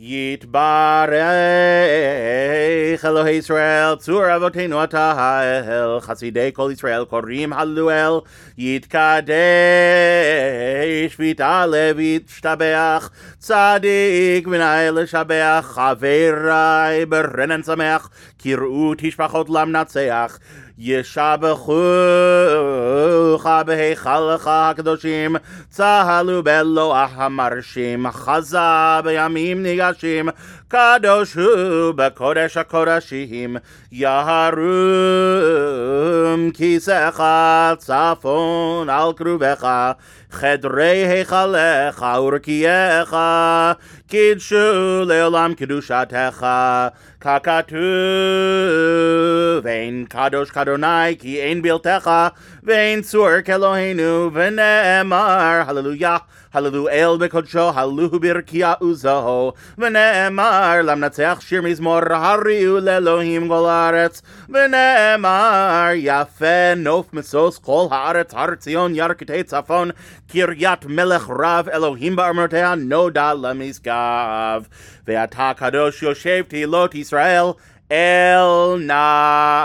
Yitbarech hello Israel Tzur Avotenu Atahel Chasidei Kol Israel Korim Haluel. Yitkadesh Vitalevit Shtabeach. Tzadik Minay Shabeach Chaverai Berenen Sameach. Kir'u Tishpachot Lam Natseach Yeshabechut ישבחוך בהיכלך הקדושים, צהלו בלוח המרשים, חזה בימים ניגשים, קדוש הוא בקודש הקודשים, יהרום כיסאך צפון על קרובך, חדרי היכלך ורקיעך, קידשו לעולם קדושתך, ככתוב, vein kadosh kadonai ki ein biltecha vein sur kelohenu v'ne'emar. Hallelujah. Hallelu el bekodsho hallelu birkia uzaho v'ne'emar. Lamnatzeach shir mizmor hariu lelohim golarets v'ne'emar. Yafe nof mesos kol haaretz har tzion yarkitei tzafon kiryat melech rav Elohim bar merdean no da lamisgav ve'ata kadosh yoshev tehilot Israel El Nah.